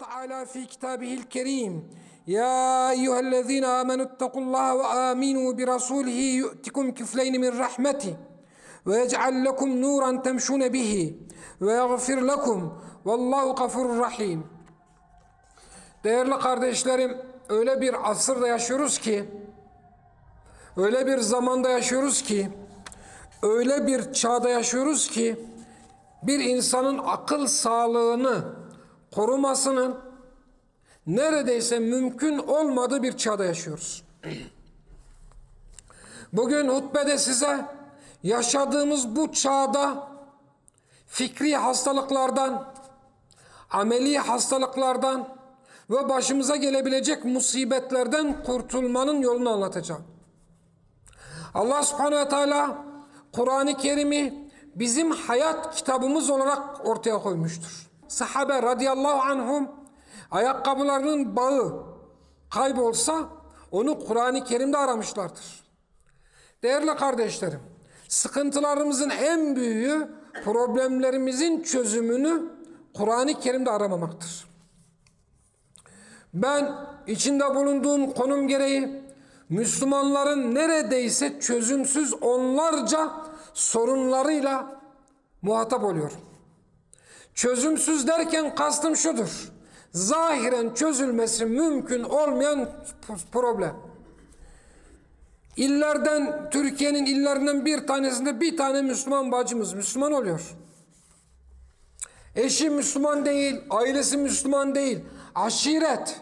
Teala fi kitabihil kerim. Ya eyyühellezine amenüttekullaha ve aminu bi rasulihi yu'tikum kifleyni min rahmeti. Ve yec'al lekum nuran temşune bihi. Ve yagfir lekum. Vallahu gafurur rahim. Değerli kardeşlerim, öyle bir asırda yaşıyoruz ki, öyle bir zamanda yaşıyoruz ki, öyle bir çağda yaşıyoruz ki, bir insanın akıl sağlığını korumasının neredeyse mümkün olmadığı bir çağda yaşıyoruz. Bugün hutbede size yaşadığımız bu çağda fikri hastalıklardan, ameli hastalıklardan ve başımıza gelebilecek musibetlerden kurtulmanın yolunu anlatacağım. Allah subhanehu ve teala Kur'an-ı Kerim'i bizim hayat kitabımız olarak ortaya koymuştur. Sahabe radıyallahu anhum ayakkabılarının bağı kaybolsa onu Kur'an-ı Kerim'de aramışlardır. Değerli kardeşlerim, sıkıntılarımızın en büyüğü problemlerimizin çözümünü Kur'an-ı Kerim'de aramamaktır. Ben içinde bulunduğum konum gereği Müslümanların neredeyse çözümsüz onlarca sorunlarıyla muhatap oluyorum. Çözümsüz derken kastım şudur. Zahiren çözülmesi mümkün olmayan problem. İllerden, Türkiye'nin illerinden bir tanesinde bir tane Müslüman bacımız Müslüman oluyor. Eşi Müslüman değil, ailesi Müslüman değil. Aşiret.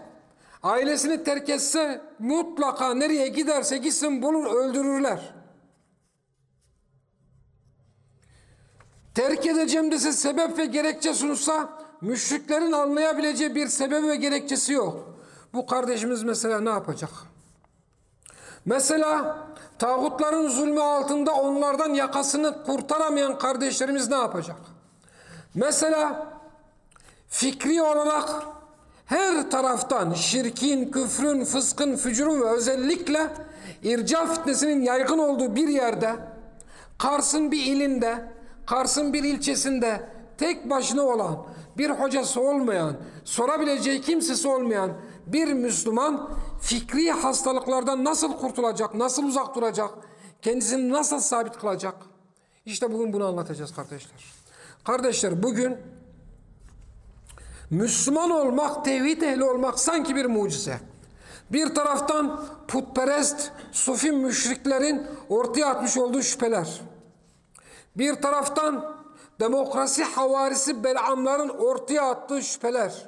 Ailesini terk etse mutlaka nereye giderse gitsin bulur öldürürler. Terk edeceğim dese sebep ve gerekçe sunsa müşriklerin anlayabileceği bir sebep ve gerekçesi yok. Bu kardeşimiz mesela ne yapacak? Mesela tağutların zulmü altında onlardan yakasını kurtaramayan kardeşlerimiz ne yapacak? Mesela fikri olarak her taraftan şirkin, küfrün, fıskın, fücurun ve özellikle irca fitnesinin yaygın olduğu bir yerde Kars'ın bir ilinde, Kars'ın bir ilçesinde tek başına olan, bir hocası olmayan, sorabileceği kimsesi olmayan bir Müslüman fikri hastalıklardan nasıl kurtulacak, nasıl uzak duracak, kendisini nasıl sabit kılacak? İşte bugün bunu anlatacağız kardeşler. Kardeşler bugün Müslüman olmak, tevhid ehli olmak sanki bir mucize. Bir taraftan putperest, sufi müşriklerin ortaya atmış olduğu şüpheler. Bir taraftan demokrasi havarisi belamların ortaya attığı şüpheler.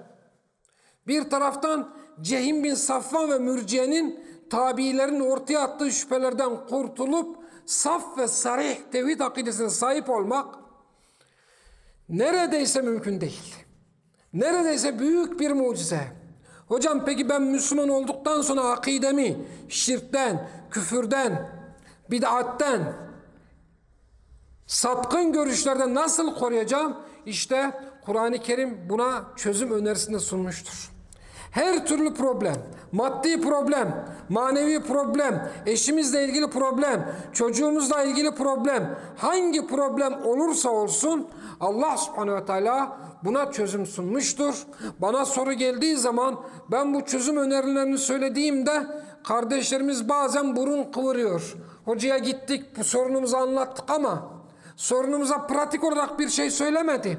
Bir taraftan Cehim bin Safvan ve Mürciye'nin tabiilerin ortaya attığı şüphelerden kurtulup saf ve sarih tevhid akidesine sahip olmak neredeyse mümkün değil. Neredeyse büyük bir mucize. Hocam peki ben Müslüman olduktan sonra akidemi şirkten, küfürden, bid'atten, sapkın görüşlerden nasıl koruyacağım? İşte Kur'an-ı Kerim buna çözüm önerisinde sunmuştur. Her türlü problem, maddi problem, manevi problem, eşimizle ilgili problem, çocuğumuzla ilgili problem, hangi problem olursa olsun Allah subhanehu ve teala buna çözüm sunmuştur. Bana soru geldiği zaman ben bu çözüm önerilerini söylediğimde kardeşlerimiz bazen burun kıvırıyor. Hocaya gittik bu sorunumuzu anlattık ama sorunumuza pratik olarak bir şey söylemedi.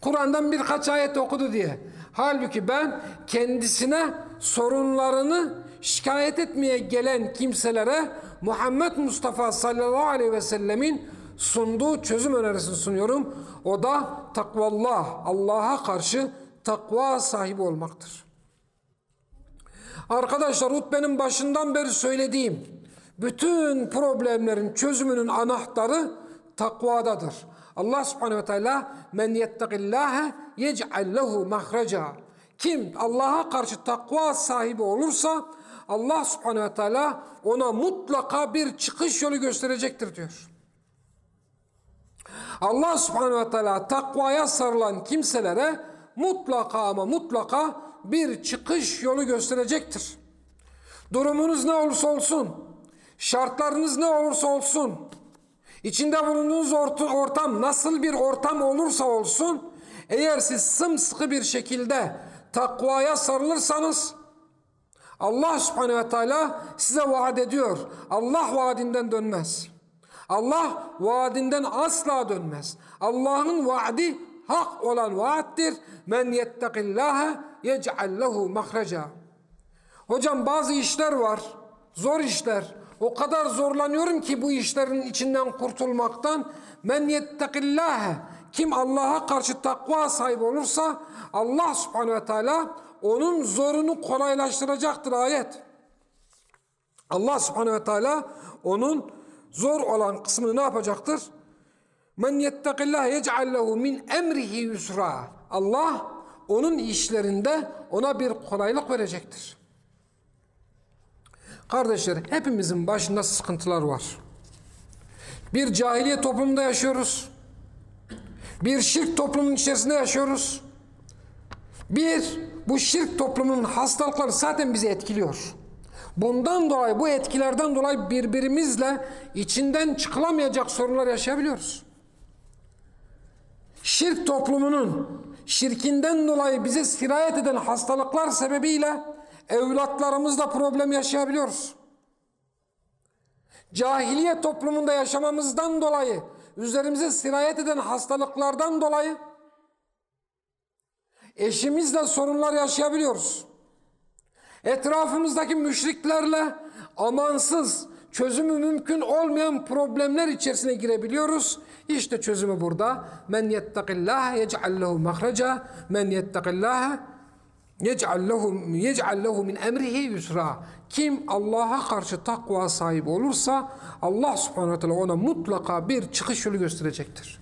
Kur'an'dan birkaç ayet okudu diye. Halbuki ben kendisine sorunlarını şikayet etmeye gelen kimselere Muhammed Mustafa sallallahu aleyhi ve sellemin sunduğu çözüm önerisini sunuyorum. O da takvallah, Allah'a karşı takva sahibi olmaktır. Arkadaşlar hutbenin başından beri söylediğim bütün problemlerin çözümünün anahtarı takvadadır. Allah subhanehu ve teala men yettegillâhe yec'al lehu mahreca. Kim Allah'a karşı takva sahibi olursa Allah subhanehu ve teala ona mutlaka bir çıkış yolu gösterecektir diyor. Allah subhanehu ve teala takvaya sarılan kimselere mutlaka ama mutlaka bir çıkış yolu gösterecektir. Durumunuz ne olursa olsun, şartlarınız ne olursa olsun, içinde bulunduğunuz ortam nasıl bir ortam olursa olsun, Eğer siz sımsıkı bir şekilde takvaya sarılırsanız Allah subhanehu ve teala size vaat ediyor. Allah vaadinden dönmez. Allah vaadinden asla dönmez. Allah'ın vaadi hak olan vaattir. Men yettekillâhe yec'al lehu mahreca. Hocam bazı işler var. Zor işler. O kadar zorlanıyorum ki bu işlerin içinden kurtulmaktan. Men yettekillâhe. Kim Allah'a karşı takva sahibi olursa Allah subhanehu ve teala onun zorunu kolaylaştıracaktır ayet. Allah subhanehu ve teala onun zor olan kısmını ne yapacaktır? Men yettekillâhe yec'al lehu min emrihi yusra. Allah onun işlerinde ona bir kolaylık verecektir. Kardeşler hepimizin başında sıkıntılar var. Bir cahiliye toplumunda yaşıyoruz. Bir şirk toplumunun içerisinde yaşıyoruz. Bir, bu şirk toplumunun hastalıkları zaten bizi etkiliyor. Bundan dolayı, bu etkilerden dolayı birbirimizle içinden çıkılamayacak sorunlar yaşayabiliyoruz. Şirk toplumunun şirkinden dolayı bize sirayet eden hastalıklar sebebiyle evlatlarımızla problem yaşayabiliyoruz. Cahiliye toplumunda yaşamamızdan dolayı üzerimize sirayet eden hastalıklardan dolayı eşimizle sorunlar yaşayabiliyoruz. Etrafımızdaki müşriklerle amansız, çözümü mümkün olmayan problemler içerisine girebiliyoruz. İşte çözümü burada. Men yettakillâhe yec'al lehu mahreca. Men yettakillâhe yec'al lehu min emrihi yusra. Kim Allah'a karşı takva sahibi olursa Allah subhanahu wa ta'ala ona mutlaka bir çıkış yolu gösterecektir.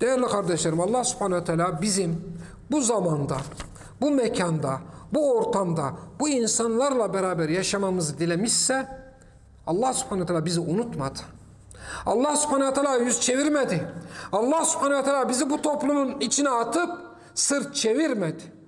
Değerli kardeşlerim Allah subhanahu wa ta'ala bizim bu zamanda, bu mekanda, bu ortamda, bu insanlarla beraber yaşamamızı dilemişse Allah subhanahu teala bizi unutmadı. Allah subhanahu teala yüz çevirmedi. Allah subhanahu teala bizi bu toplumun içine atıp sırt çevirmedi.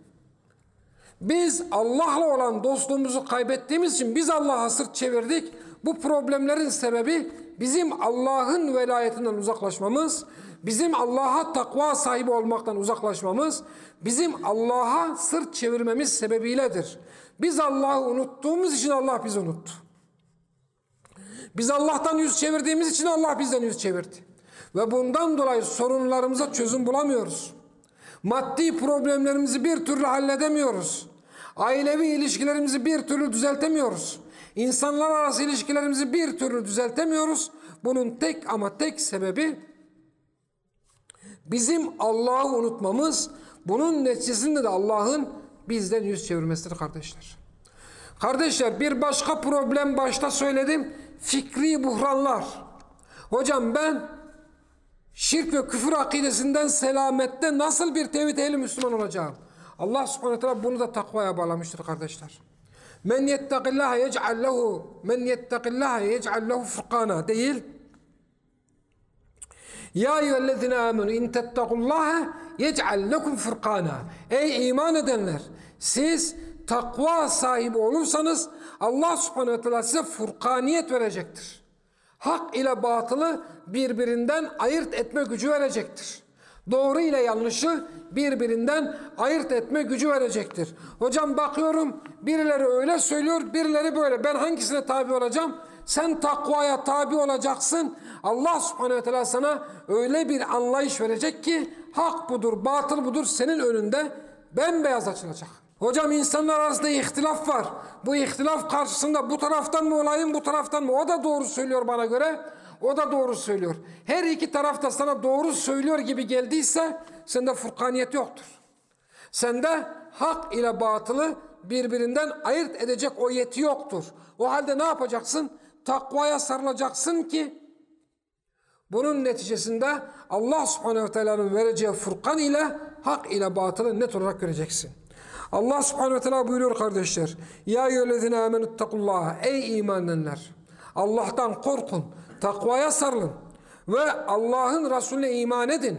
Biz Allah'la olan dostluğumuzu kaybettiğimiz için biz Allah'a sırt çevirdik. Bu problemlerin sebebi bizim Allah'ın velayetinden uzaklaşmamız, bizim Allah'a takva sahibi olmaktan uzaklaşmamız, bizim Allah'a sırt çevirmemiz sebebiyledir. Biz Allah'ı unuttuğumuz için Allah bizi unuttu. Biz Allah'tan yüz çevirdiğimiz için Allah bizden yüz çevirdi. Ve bundan dolayı sorunlarımıza çözüm bulamıyoruz. Maddi problemlerimizi bir türlü halledemiyoruz. Ailevi ilişkilerimizi bir türlü düzeltemiyoruz. İnsanlar arası ilişkilerimizi bir türlü düzeltemiyoruz. Bunun tek ama tek sebebi bizim Allah'ı unutmamız, bunun neticesinde de Allah'ın bizden yüz çevirmesidir kardeşler. Kardeşler bir başka problem başta söyledim. Fikri buhranlar. Hocam ben şirk ve küfür akidesinden selamette nasıl bir tevhid ehli Müslüman olacağım? Allah subhanahu teala bunu da takvaya bağlamıştır kardeşler. Men yettaqillaha yec'al lehu men yettaqillaha yec'al lehu furkana değil. Ya eyyühellezine amenu in tettakullaha yec'al lekum furkana. Ey iman edenler siz takva sahibi olursanız Allah subhanahu teala size furkaniyet verecektir. Hak ile batılı birbirinden ayırt etme gücü verecektir. Doğru ile yanlışı birbirinden ayırt etme gücü verecektir. Hocam bakıyorum birileri öyle söylüyor, birileri böyle. Ben hangisine tabi olacağım? Sen takvaya tabi olacaksın. Allah subhanehu ve teala sana öyle bir anlayış verecek ki hak budur, batıl budur senin önünde bembeyaz açılacak. Hocam insanlar arasında ihtilaf var. Bu ihtilaf karşısında bu taraftan mı olayım bu taraftan mı? O da doğru söylüyor bana göre. O da doğru söylüyor. Her iki tarafta sana doğru söylüyor gibi geldiyse sende furkaniyet yoktur. Sende hak ile batılı birbirinden ayırt edecek o yeti yoktur. O halde ne yapacaksın? Takvaya sarılacaksın ki bunun neticesinde Allah subhanehu ve teala'nın vereceği furkan ile hak ile batılı net olarak göreceksin. Allah subhanehu ve teala buyuruyor kardeşler. Ya eyyühellezine amenüttekullaha. Ey iman edenler. Allah'tan korkun. Takvaya sarılın. Ve Allah'ın Resulüne iman edin.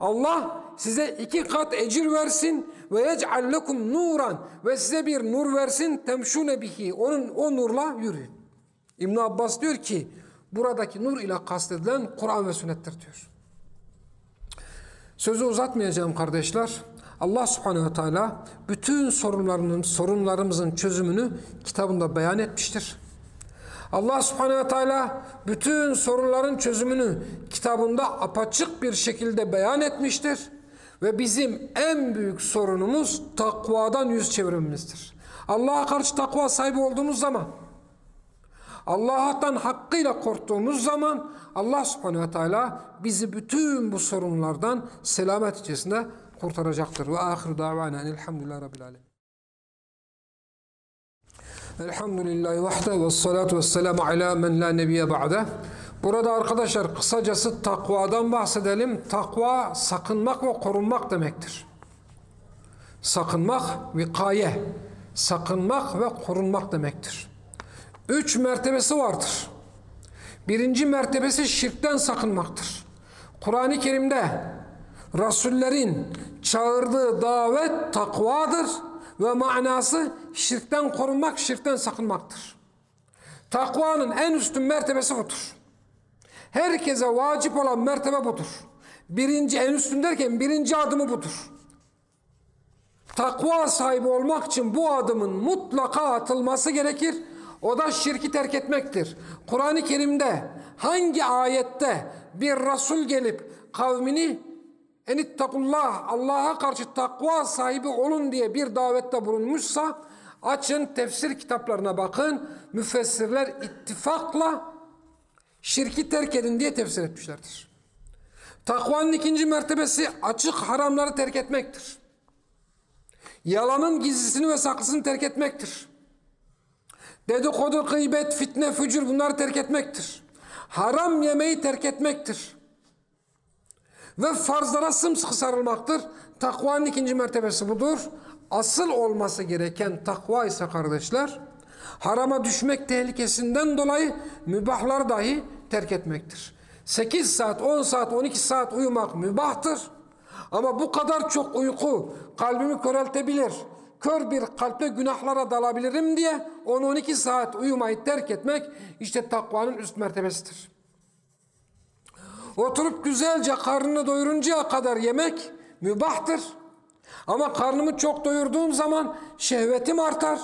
Allah size iki kat ecir versin ve yec'al lekum nuran ve size bir nur versin temşune bihi. Onun o nurla yürüyün. İbn Abbas diyor ki buradaki nur ile kastedilen Kur'an ve sünnettir diyor. Sözü uzatmayacağım kardeşler. Allah subhanehu ve teala bütün sorunlarının, sorunlarımızın çözümünü kitabında beyan etmiştir. Allah subhanehu ve teala bütün sorunların çözümünü kitabında apaçık bir şekilde beyan etmiştir. Ve bizim en büyük sorunumuz takvadan yüz çevirmemizdir. Allah'a karşı takva sahibi olduğumuz zaman, Allah'tan hakkıyla korktuğumuz zaman Allah subhanehu ve teala bizi bütün bu sorunlardan selamet içerisinde kurtaracaktır. Ve ahiru davana elhamdülillahi rabbil alemin. Elhamdülillahi vahde ve salatu ve selamu ala men la nebiye ba'de. Burada arkadaşlar kısacası takvadan bahsedelim. Takva sakınmak ve korunmak demektir. Sakınmak, vikaye. Sakınmak ve korunmak demektir. Üç mertebesi vardır. Birinci mertebesi şirkten sakınmaktır. Kur'an-ı Kerim'de Rasullerin çağırdığı davet takvadır ve manası şirkten korunmak, şirkten sakınmaktır. Takvanın en üstün mertebesi budur. Herkese vacip olan mertebe budur. Birinci en üstün derken birinci adımı budur. Takva sahibi olmak için bu adımın mutlaka atılması gerekir. O da şirki terk etmektir. Kur'an-ı Kerim'de hangi ayette bir Resul gelip kavmini enittakullah Allah'a karşı takva sahibi olun diye bir davette bulunmuşsa açın tefsir kitaplarına bakın. Müfessirler ittifakla şirki terk edin diye tefsir etmişlerdir. Takvanın ikinci mertebesi açık haramları terk etmektir. Yalanın gizlisini ve saklısını terk etmektir. Dedikodu, gıybet, fitne, fücur bunları terk etmektir. Haram yemeği terk etmektir. Ve farzlara sımsıkı sarılmaktır. Takvanın ikinci mertebesi budur. Asıl olması gereken takva ise kardeşler, harama düşmek tehlikesinden dolayı mübahlar dahi terk etmektir. 8 saat, 10 saat, 12 saat uyumak mübahtır. Ama bu kadar çok uyku kalbimi köreltebilir. Kör bir kalple günahlara dalabilirim diye 10-12 saat uyumayı terk etmek işte takvanın üst mertebesidir. Oturup güzelce karnını doyuruncaya kadar yemek mübahtır. Ama karnımı çok doyurduğum zaman şehvetim artar.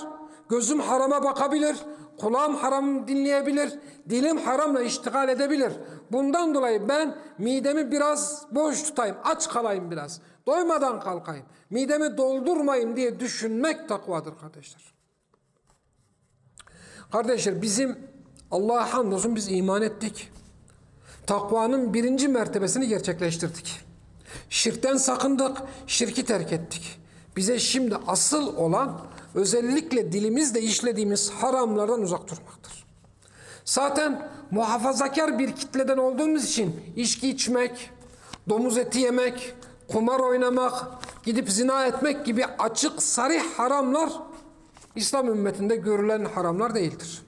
Gözüm harama bakabilir. Kulağım haram dinleyebilir. Dilim haramla iştigal edebilir. Bundan dolayı ben midemi biraz boş tutayım. Aç kalayım biraz. Doymadan kalkayım. Midemi doldurmayayım diye düşünmek takvadır kardeşler. Kardeşler bizim Allah'a hamdolsun biz iman ettik. Takvanın birinci mertebesini gerçekleştirdik. Şirkten sakındık, şirki terk ettik. Bize şimdi asıl olan özellikle dilimizle işlediğimiz haramlardan uzak durmaktır. Zaten muhafazakar bir kitleden olduğumuz için içki içmek, domuz eti yemek, kumar oynamak, gidip zina etmek gibi açık sarih haramlar İslam ümmetinde görülen haramlar değildir.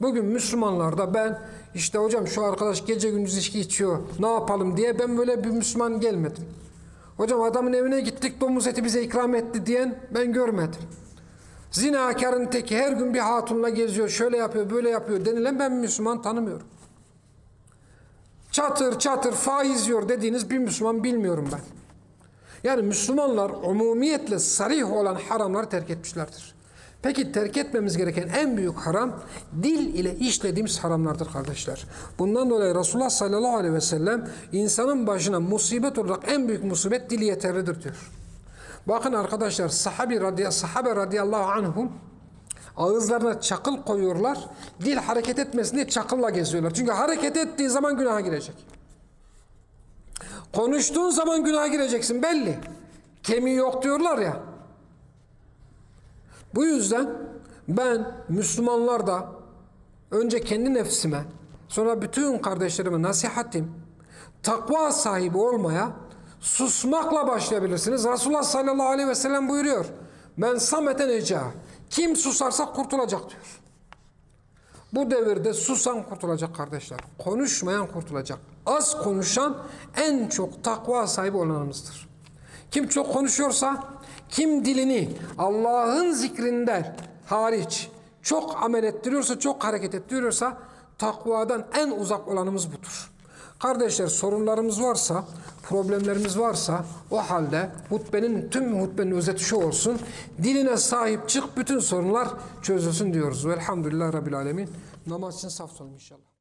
Bugün Müslümanlarda ben işte hocam şu arkadaş gece gündüz içki içiyor ne yapalım diye ben böyle bir Müslüman gelmedim. Hocam adamın evine gittik domuz eti bize ikram etti diyen ben görmedim. Zinakarın teki her gün bir hatunla geziyor şöyle yapıyor böyle yapıyor denilen ben Müslüman tanımıyorum. Çatır çatır faiz yiyor dediğiniz bir Müslüman bilmiyorum ben. Yani Müslümanlar umumiyetle sarih olan haramları terk etmişlerdir. Peki terk etmemiz gereken en büyük haram dil ile işlediğimiz haramlardır kardeşler. Bundan dolayı Resulullah sallallahu aleyhi ve sellem insanın başına musibet olarak en büyük musibet dili yeterlidir diyor. Bakın arkadaşlar sahabi radya, sahabe radıyallahu anhum ağızlarına çakıl koyuyorlar. Dil hareket etmesin diye çakılla geziyorlar. Çünkü hareket ettiği zaman günaha girecek. Konuştuğun zaman günaha gireceksin belli. Kemiği yok diyorlar ya. Bu yüzden ben Müslümanlarda önce kendi nefsime sonra bütün kardeşlerime nasihatim takva sahibi olmaya susmakla başlayabilirsiniz. Resulullah sallallahu aleyhi ve sellem buyuruyor. Ben samete neca. Kim susarsa kurtulacak diyor. Bu devirde susan kurtulacak kardeşler. Konuşmayan kurtulacak. Az konuşan en çok takva sahibi olanımızdır. Kim çok konuşuyorsa kim dilini Allah'ın zikrinden hariç çok amel ettiriyorsa, çok hareket ettiriyorsa takvadan en uzak olanımız budur. Kardeşler sorunlarımız varsa, problemlerimiz varsa o halde hutbenin tüm hutbenin özeti şu olsun. Diline sahip çık bütün sorunlar çözülsün diyoruz. Velhamdülillah Rabbil Alemin. Namaz için saf inşallah.